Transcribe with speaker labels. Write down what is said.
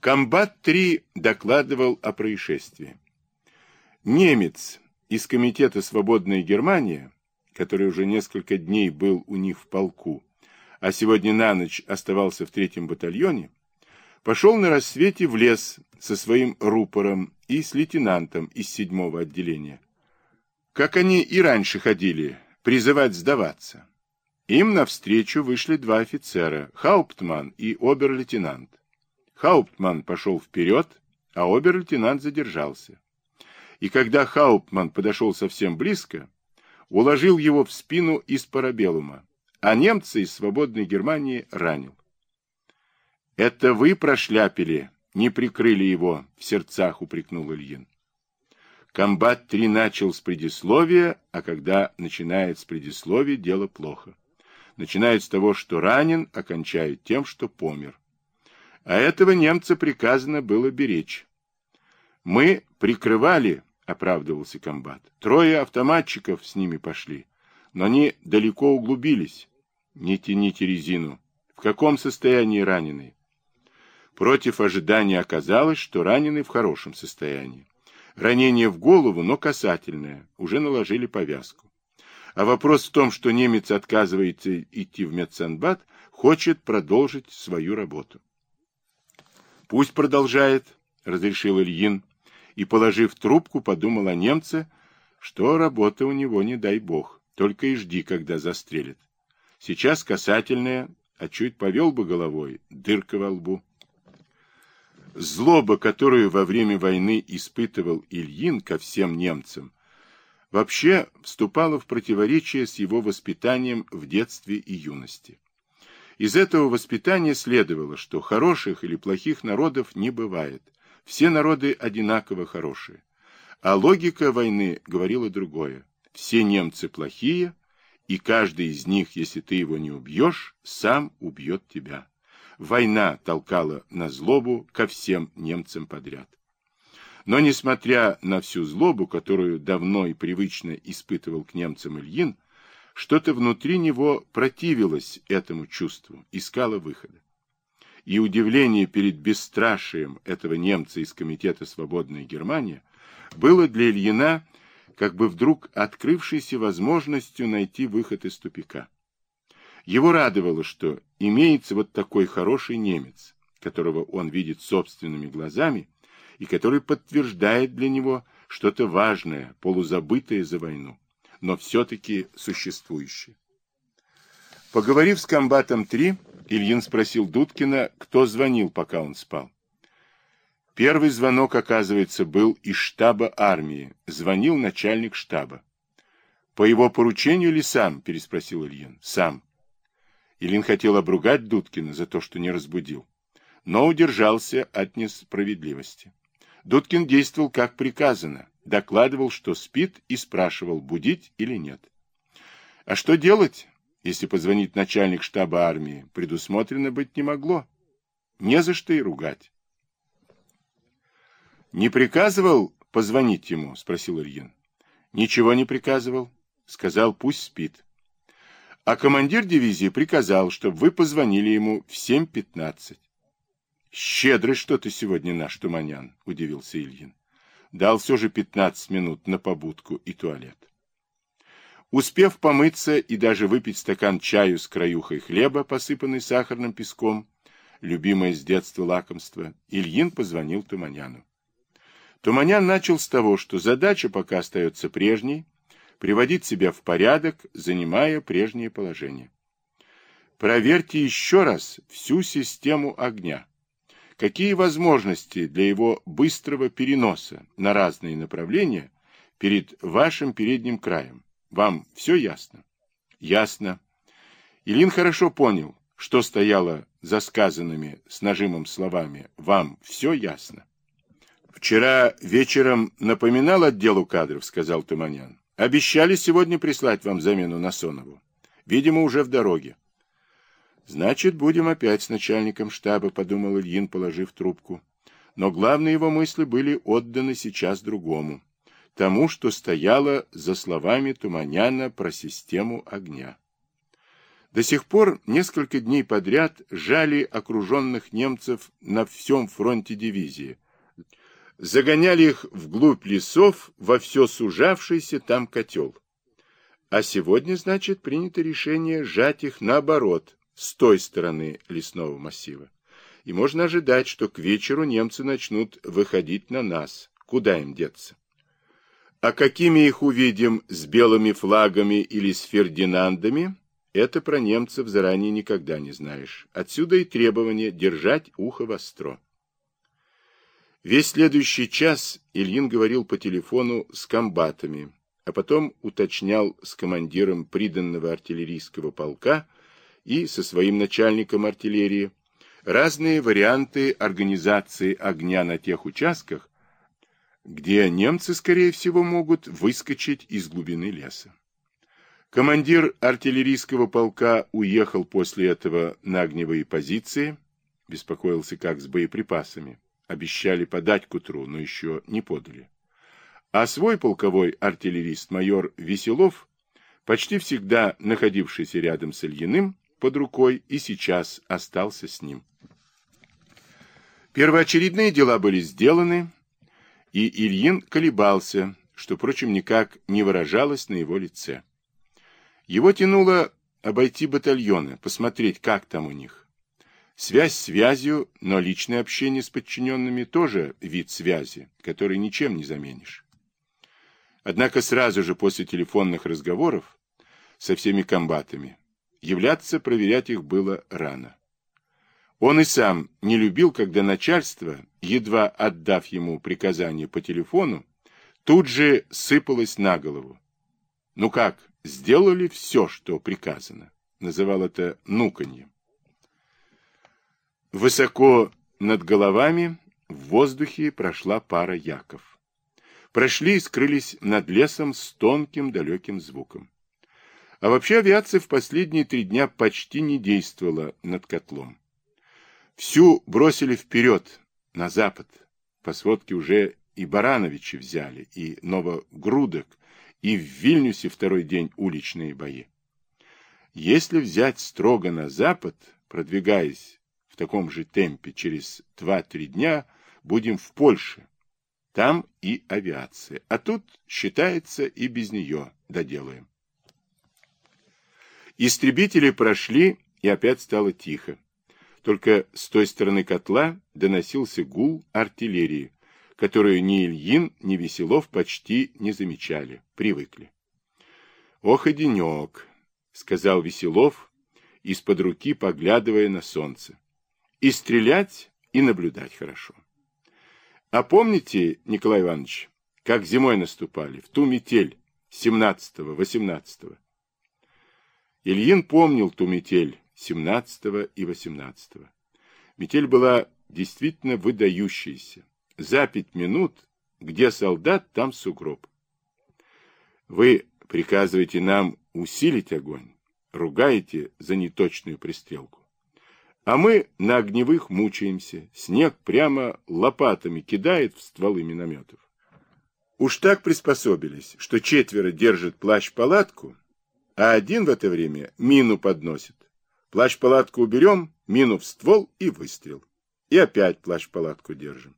Speaker 1: Комбат-3 докладывал о происшествии. Немец из Комитета «Свободная Германия», который уже несколько дней был у них в полку, а сегодня на ночь оставался в третьем батальоне, пошел на рассвете в лес со своим рупором и с лейтенантом из седьмого отделения. Как они и раньше ходили, призывать сдаваться. Им навстречу вышли два офицера, Хауптман и обер-лейтенант. Хауптман пошел вперед, а обер-лейтенант задержался. И когда Хауптман подошел совсем близко, уложил его в спину из парабеллума, а немцы из свободной Германии ранил. «Это вы прошляпили, не прикрыли его», — в сердцах упрекнул Ильин. Комбат-3 начал с предисловия, а когда начинает с предисловия, дело плохо. Начинает с того, что ранен, окончает тем, что помер. А этого немца приказано было беречь. Мы прикрывали, оправдывался комбат. Трое автоматчиков с ними пошли, но они далеко углубились. Не тяните резину. В каком состоянии раненый? Против ожидания оказалось, что раненый в хорошем состоянии. Ранение в голову, но касательное. Уже наложили повязку. А вопрос в том, что немец отказывается идти в медсанбат, хочет продолжить свою работу. Пусть продолжает, разрешил Ильин, и, положив трубку, подумал о немце, что работа у него, не дай бог, только и жди, когда застрелит. Сейчас касательная, а чуть повел бы головой, дырка во лбу. Злоба, которую во время войны испытывал Ильин ко всем немцам, вообще вступала в противоречие с его воспитанием в детстве и юности. Из этого воспитания следовало, что хороших или плохих народов не бывает, все народы одинаково хорошие. А логика войны говорила другое. Все немцы плохие, и каждый из них, если ты его не убьешь, сам убьет тебя. Война толкала на злобу ко всем немцам подряд. Но, несмотря на всю злобу, которую давно и привычно испытывал к немцам Ильин, что-то внутри него противилось этому чувству, искало выхода и удивление перед бесстрашием этого немца из Комитета «Свободная Германия» было для Ильина как бы вдруг открывшейся возможностью найти выход из тупика. Его радовало, что имеется вот такой хороший немец, которого он видит собственными глазами, и который подтверждает для него что-то важное, полузабытое за войну, но все-таки существующее. Поговорив с комбатом 3, Ильин спросил Дудкина, кто звонил, пока он спал. Первый звонок, оказывается, был из штаба армии. Звонил начальник штаба. «По его поручению или сам?» – переспросил Ильин. «Сам». Ильин хотел обругать Дудкина за то, что не разбудил, но удержался от несправедливости. Дудкин действовал как приказано, докладывал, что спит, и спрашивал, будить или нет. А что делать? если позвонит начальник штаба армии, предусмотрено быть не могло. Не за что и ругать. «Не приказывал позвонить ему?» — спросил Ильин. «Ничего не приказывал. Сказал, пусть спит. А командир дивизии приказал, чтобы вы позвонили ему в 7.15. «Щедрый что ты сегодня наш, Туманян», — удивился Ильин. Дал все же 15 минут на побудку и туалет. Успев помыться и даже выпить стакан чаю с краюхой хлеба, посыпанный сахарным песком, любимое с детства лакомство, Ильин позвонил Туманяну. Туманян начал с того, что задача пока остается прежней, приводить себя в порядок, занимая прежнее положение. Проверьте еще раз всю систему огня. Какие возможности для его быстрого переноса на разные направления перед вашим передним краем? Вам все ясно? Ясно. Илин хорошо понял, что стояло за сказанными с нажимом словами. Вам все ясно? Вчера вечером напоминал отделу кадров, сказал Туманян. Обещали сегодня прислать вам замену Насонову. Видимо, уже в дороге. Значит, будем опять с начальником штаба, подумал Ильин, положив трубку. Но главные его мысли были отданы сейчас другому тому, что стояло за словами Туманяна про систему огня. До сих пор несколько дней подряд жали окруженных немцев на всем фронте дивизии. Загоняли их вглубь лесов во все сужавшийся там котел. А сегодня, значит, принято решение сжать их наоборот, с той стороны лесного массива. И можно ожидать, что к вечеру немцы начнут выходить на нас. Куда им деться? А какими их увидим с белыми флагами или с Фердинандами, это про немцев заранее никогда не знаешь. Отсюда и требование держать ухо востро. Весь следующий час Ильин говорил по телефону с комбатами, а потом уточнял с командиром приданного артиллерийского полка и со своим начальником артиллерии разные варианты организации огня на тех участках, где немцы, скорее всего, могут выскочить из глубины леса. Командир артиллерийского полка уехал после этого на огневые позиции, беспокоился как с боеприпасами. Обещали подать к утру, но еще не подали. А свой полковой артиллерист майор Веселов, почти всегда находившийся рядом с Ильиным, под рукой и сейчас остался с ним. Первоочередные дела были сделаны, и Ильин колебался, что, впрочем, никак не выражалось на его лице. Его тянуло обойти батальоны, посмотреть, как там у них. Связь связью, но личное общение с подчиненными тоже вид связи, который ничем не заменишь. Однако сразу же после телефонных разговоров со всеми комбатами являться проверять их было рано. Он и сам не любил, когда начальство, едва отдав ему приказание по телефону, тут же сыпалось на голову. Ну как, сделали все, что приказано? Называл это нуканьем. Высоко над головами в воздухе прошла пара яков. Прошли и скрылись над лесом с тонким далеким звуком. А вообще авиация в последние три дня почти не действовала над котлом. Всю бросили вперед, на запад. По сводке уже и Барановичи взяли, и Новогрудок, и в Вильнюсе второй день уличные бои. Если взять строго на запад, продвигаясь в таком же темпе через 2-3 дня, будем в Польше. Там и авиация. А тут, считается, и без нее доделаем. Истребители прошли, и опять стало тихо. Только с той стороны котла доносился гул артиллерии, которую ни Ильин, ни Веселов почти не замечали, привыкли. «Ох и денек!» — сказал Веселов, из-под руки поглядывая на солнце. «И стрелять, и наблюдать хорошо. А помните, Николай Иванович, как зимой наступали, в ту метель 17-18 Ильин помнил ту метель, 17 и 18. Метель была действительно выдающаяся. За пять минут, где солдат, там сугроб. Вы приказываете нам усилить огонь, ругаете за неточную пристрелку. А мы на огневых мучаемся, снег прямо лопатами кидает в стволы минометов. Уж так приспособились, что четверо держат плащ-палатку, а один в это время мину подносит. Плащ-палатку уберем, мину в ствол и выстрел. И опять плащ-палатку держим.